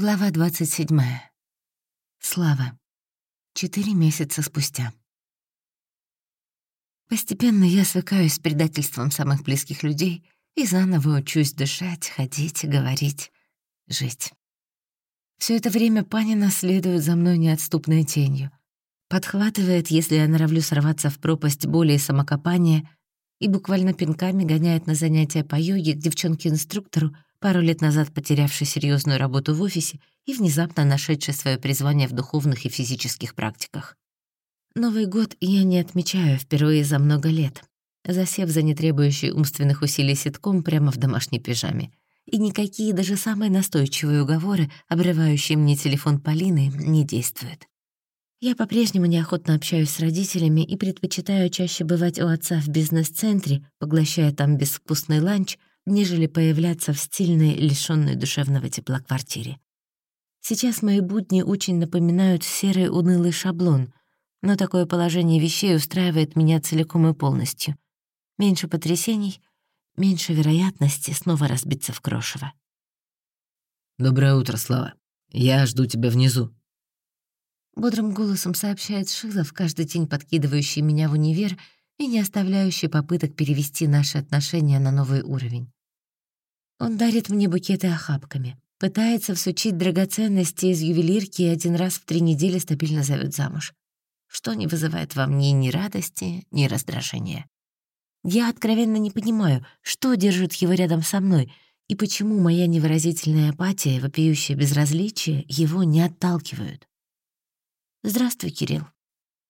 Глава 27. Слава. Четыре месяца спустя. Постепенно я свыкаюсь с предательством самых близких людей и заново учусь дышать, ходить, говорить, жить. Все это время Панина следует за мной неотступной тенью. Подхватывает, если я норовлю сорваться в пропасть боли и самокопания, и буквально пинками гоняет на занятия по йоге к девчонке-инструктору, пару лет назад потерявший серьезную работу в офисе и внезапно нашедший свое призвание в духовных и физических практиках. Новый год я не отмечаю впервые за много лет, засев за нетребующий умственных усилий ситком прямо в домашней пижаме. И никакие даже самые настойчивые уговоры, обрывающие мне телефон Полины, не действуют. Я по-прежнему неохотно общаюсь с родителями и предпочитаю чаще бывать у отца в бизнес-центре, поглощая там безвкусный ланч, нежели появляться в стильной, лишённой душевного тепла квартире. Сейчас мои будни очень напоминают серый унылый шаблон, но такое положение вещей устраивает меня целиком и полностью. Меньше потрясений, меньше вероятности снова разбиться в крошево. «Доброе утро, Слава. Я жду тебя внизу», Бодрым голосом сообщает Шилов, каждый день подкидывающий меня в универ и не оставляющий попыток перевести наши отношения на новый уровень. Он дарит мне букеты охапками, пытается всучить драгоценности из ювелирки и один раз в три недели стабильно зовет замуж, что не вызывает во мне ни радости, ни раздражения. Я откровенно не понимаю, что держит его рядом со мной и почему моя невыразительная апатия и вопиющее безразличие его не отталкивают. «Здравствуй, Кирилл».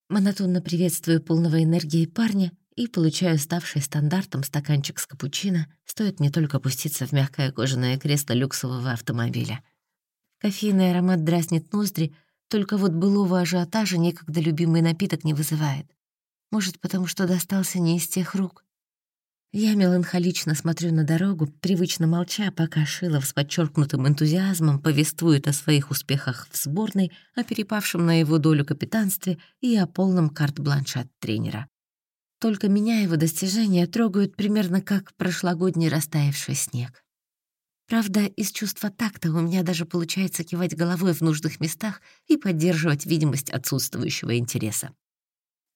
Монотонно приветствую полного энергии парня и получаю ставший стандартом стаканчик с капучино, стоит мне только опуститься в мягкое кожаное кресло люксового автомобиля. Кофейный аромат дразнит ноздри, только вот былого ажиотажа некогда любимый напиток не вызывает. Может, потому что достался не из тех рук. Я меланхолично смотрю на дорогу, привычно молча, пока Шилов с подчеркнутым энтузиазмом повествует о своих успехах в сборной, о перепавшем на его долю капитанстве и о полном карт-бланше от тренера. Только меня его достижения трогают примерно как прошлогодний растаявший снег. Правда, из чувства такта у меня даже получается кивать головой в нужных местах и поддерживать видимость отсутствующего интереса.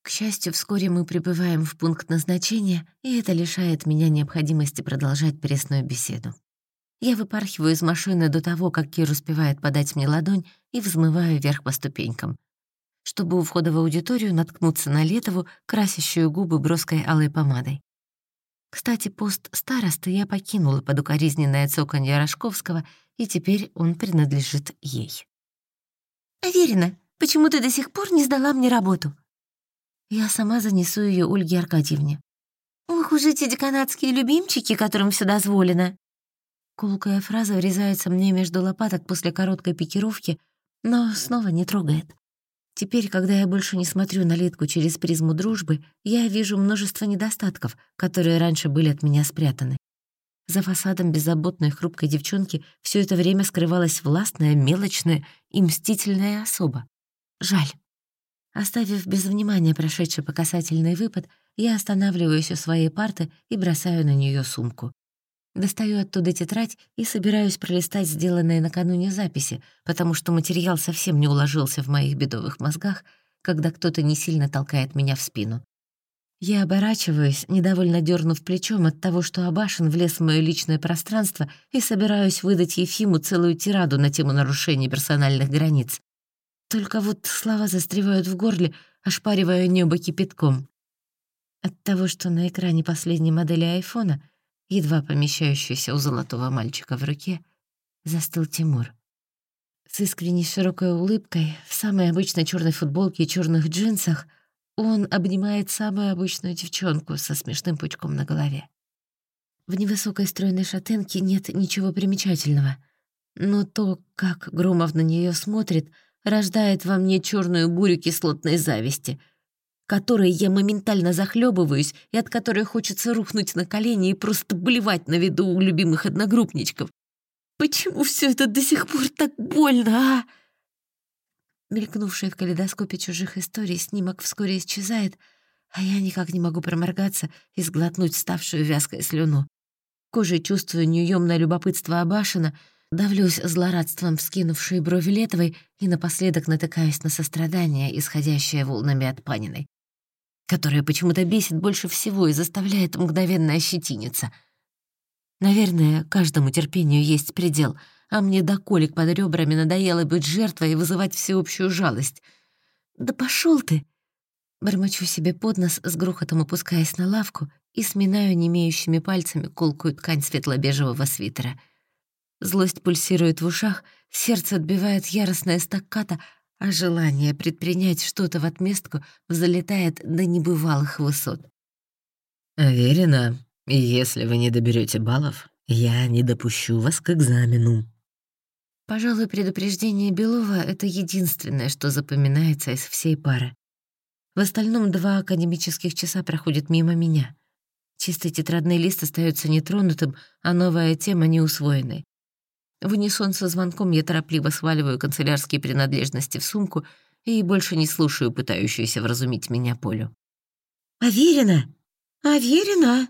К счастью, вскоре мы прибываем в пункт назначения, и это лишает меня необходимости продолжать пресную беседу. Я выпархиваю из машины до того, как Кир успевает подать мне ладонь, и взмываю вверх по ступенькам чтобы у входа в аудиторию наткнуться на Летову, красящую губы броской алой помадой. Кстати, пост старосты я покинула под укоризненное цоканье Рожковского, и теперь он принадлежит ей. «Аверина, почему ты до сих пор не сдала мне работу?» Я сама занесу ее Ольге Аркадьевне. «Ох уж эти деканатские любимчики, которым все дозволено!» Колкая фраза врезается мне между лопаток после короткой пикировки, но снова не трогает. Теперь, когда я больше не смотрю на Литку через призму дружбы, я вижу множество недостатков, которые раньше были от меня спрятаны. За фасадом беззаботной хрупкой девчонки все это время скрывалась властная, мелочная и мстительная особа. Жаль. Оставив без внимания прошедший по выпад, я останавливаюсь у своей парты и бросаю на нее сумку. Достаю оттуда тетрадь и собираюсь пролистать сделанные накануне записи, потому что материал совсем не уложился в моих бедовых мозгах, когда кто-то не сильно толкает меня в спину. Я оборачиваюсь, недовольно дернув плечом от того, что Абашин влез в моё личное пространство и собираюсь выдать Ефиму целую тираду на тему нарушения персональных границ. Только вот слова застревают в горле, ошпаривая небо кипятком. От того, что на экране последней модели айфона — едва помещающийся у золотого мальчика в руке, застыл Тимур. С искренней широкой улыбкой, в самой обычной черной футболке и черных джинсах, он обнимает самую обычную девчонку со смешным пучком на голове. В невысокой стройной шатенке нет ничего примечательного, но то, как Громов на нее смотрит, рождает во мне черную бурю кислотной зависти — которой я моментально захлебываюсь и от которой хочется рухнуть на колени и просто блевать на виду у любимых одногруппничков. Почему все это до сих пор так больно, а? Мелькнувший в калейдоскопе чужих историй снимок вскоре исчезает, а я никак не могу проморгаться и сглотнуть ставшую вязкой слюну. Кожей чувствую неуемное любопытство Абашина, Давлюсь злорадством вскинувшей брови Летовой и напоследок натыкаюсь на сострадание, исходящее волнами от Паниной, которая почему-то бесит больше всего и заставляет мгновенно ощетиниться. Наверное, каждому терпению есть предел, а мне до колик под ребрами надоело быть жертвой и вызывать всеобщую жалость. «Да пошел ты!» Бормочу себе под нос, с грохотом опускаясь на лавку и сминаю немеющими пальцами колкую ткань светло-бежевого свитера — Злость пульсирует в ушах, сердце отбивает яростная стакката, а желание предпринять что-то в отместку взлетает до небывалых высот. «Уверена, если вы не доберете баллов, я не допущу вас к экзамену». Пожалуй, предупреждение Белова — это единственное, что запоминается из всей пары. В остальном два академических часа проходят мимо меня. Чистый тетрадный лист остается нетронутым, а новая тема неусвоенной. В унисон со звонком я торопливо сваливаю канцелярские принадлежности в сумку и больше не слушаю пытающуюся вразумить меня Полю. «Аверина! Аверина!»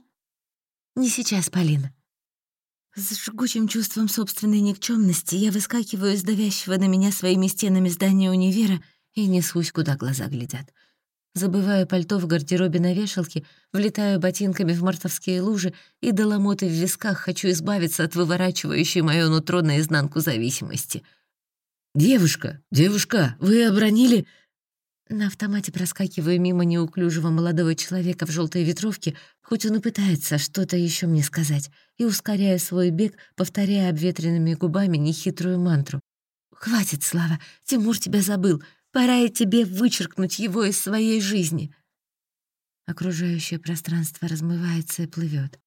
«Не сейчас, Полина». С жгучим чувством собственной никчемности я выскакиваю из давящего на меня своими стенами здания универа и несусь, куда глаза глядят. Забываю пальто в гардеробе на вешалке, влетаю ботинками в мартовские лужи и до ломоты в висках хочу избавиться от выворачивающей моё нутро наизнанку зависимости. «Девушка, девушка, вы обронили...» На автомате проскакиваю мимо неуклюжего молодого человека в желтой ветровке, хоть он и пытается что-то еще мне сказать, и ускоряя свой бег, повторяя обветренными губами нехитрую мантру. «Хватит, Слава, Тимур тебя забыл. Пора и тебе вычеркнуть его из своей жизни. Окружающее пространство размывается и плывет.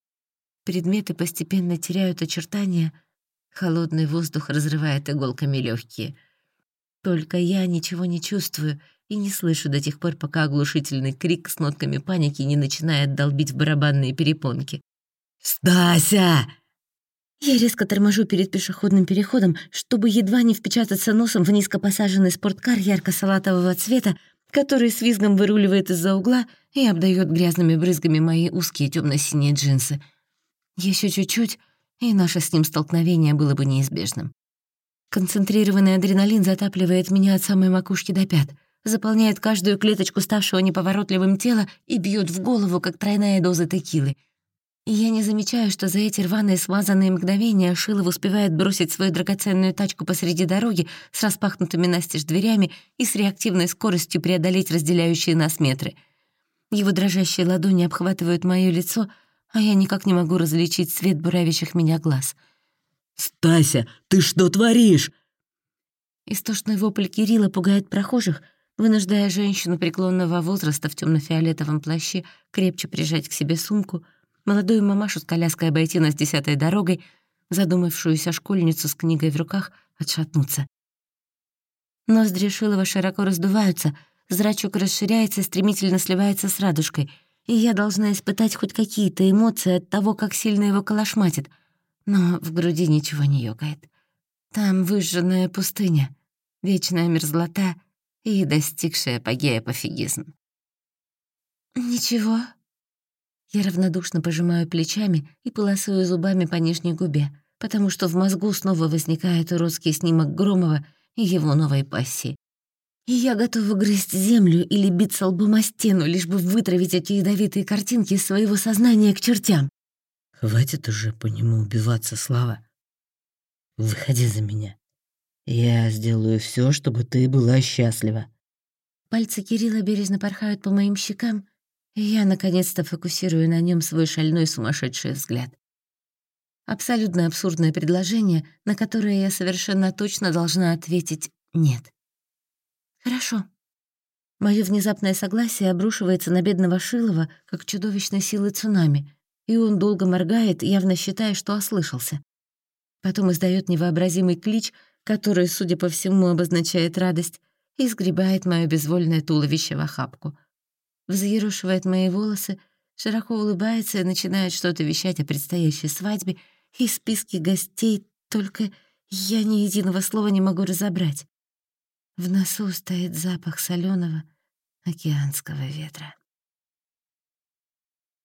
Предметы постепенно теряют очертания, холодный воздух разрывает иголками легкие. Только я ничего не чувствую и не слышу до тех пор, пока оглушительный крик с нотками паники не начинает долбить в барабанные перепонки. «Стася!» Я резко торможу перед пешеходным переходом, чтобы едва не впечататься носом в низко спорткар ярко-салатового цвета, который с визгом выруливает из-за угла и обдает грязными брызгами мои узкие темно синие джинсы. Еще чуть-чуть, и наше с ним столкновение было бы неизбежным. Концентрированный адреналин затапливает меня от самой макушки до пят, заполняет каждую клеточку ставшего неповоротливым тела и бьет в голову, как тройная доза текилы — и я не замечаю, что за эти рваные смазанные мгновения Шилов успевает бросить свою драгоценную тачку посреди дороги с распахнутыми настежь дверями и с реактивной скоростью преодолеть разделяющие нас метры. Его дрожащие ладони обхватывают моё лицо, а я никак не могу различить свет буравящих меня глаз. «Стася, ты что творишь?» Истошный вопль Кирилла пугает прохожих, вынуждая женщину преклонного возраста в темно фиолетовом плаще крепче прижать к себе сумку — молодую мамашу с коляской обойти нас десятой дорогой, задумавшуюся школьницу с книгой в руках отшатнуться. Ноздри Шилова широко раздуваются, зрачок расширяется и стремительно сливается с радужкой, и я должна испытать хоть какие-то эмоции от того, как сильно его колошматит, но в груди ничего не ёкает. Там выжженная пустыня, вечная мерзлота и достигшая апогея пофигизм. «Ничего», я равнодушно пожимаю плечами и полосую зубами по нижней губе, потому что в мозгу снова возникает уродский снимок Громова и его новой пассии. И я готова грызть землю или биться лбом о стену, лишь бы вытравить эти ядовитые картинки из своего сознания к чертям. «Хватит уже по нему убиваться, Слава. Выходи за меня. Я сделаю все, чтобы ты была счастлива». Пальцы Кирилла бережно порхают по моим щекам, я наконец-то фокусирую на нем свой шальной сумасшедший взгляд. Абсолютно абсурдное предложение, на которое я совершенно точно должна ответить «нет». «Хорошо». Моё внезапное согласие обрушивается на бедного Шилова, как чудовищной силы цунами, и он долго моргает, явно считая, что ослышался. Потом издает невообразимый клич, который, судя по всему, обозначает радость, и сгребает моё безвольное туловище в охапку — взъерушивает мои волосы, широко улыбается и начинает что-то вещать о предстоящей свадьбе и списке гостей, только я ни единого слова не могу разобрать. В носу стоит запах соленого океанского ветра.